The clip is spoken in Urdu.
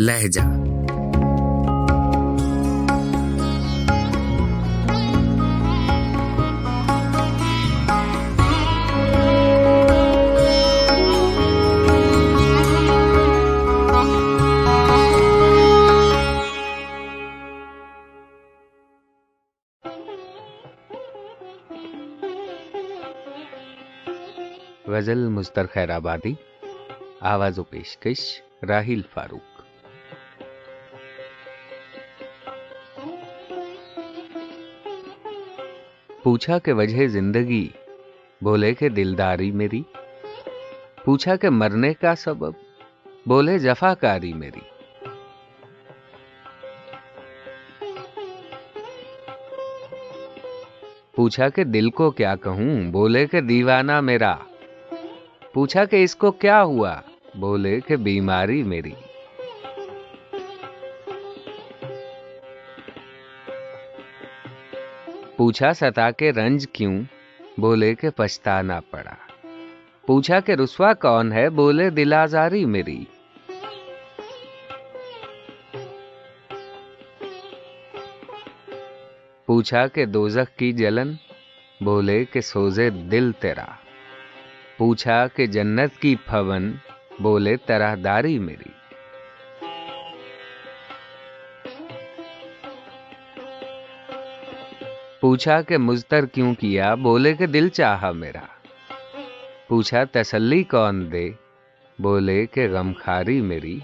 لہجہ۔ غزل مستر خیر آبادی آواز و پیشکش راہیل فاروق۔ پوچھا کہ وجہ زندگی، بولے کہ دلداری میری، پوچھا کہ مرنے کا سبب، بولے جفا کاری میری۔ پوچھا کہ دل کو کیا کہوں، بولے کہ دیوانہ میرا۔ پوچھا کہ اس کو کیا ہوا، بولے کہ بیماری میری۔ پوچھا ستا کے رنج کیوں؟ بولے کہ پچھتانا پڑا۔ پوچھا کہ رسوا کون ہے؟ بولے دل آزاری میری۔ پوچھا کہ دوزخ کی جلن؟ بولے کہ سوزے دل تیرا۔ پوچھا کہ جنت کی پھون؟ بولے طرح داری میری۔ پوچھا کہ مزتر کیوں کیا، بولے کہ دل چاہا میرا۔ پوچھا تسلی کون دے، بولے کہ غمخاری میری۔